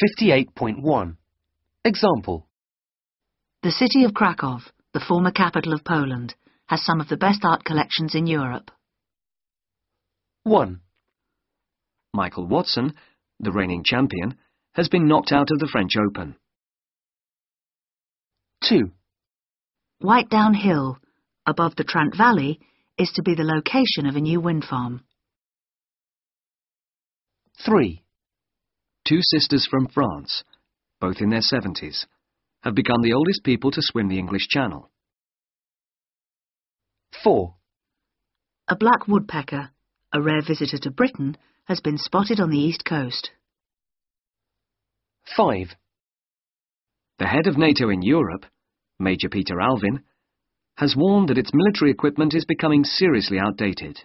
58.1 Example The city of Krakow, the former capital of Poland, has some of the best art collections in Europe. 1. Michael Watson, the reigning champion, has been knocked out of the French Open. 2. White Down Hill, above the Trent Valley, is to be the location of a new wind farm. 3. Two sisters from France, both in their 70s, have become the oldest people to swim the English Channel. 4. A black woodpecker, a rare visitor to Britain, has been spotted on the east coast. 5. The head of NATO in Europe, Major Peter Alvin, has warned that its military equipment is becoming seriously outdated.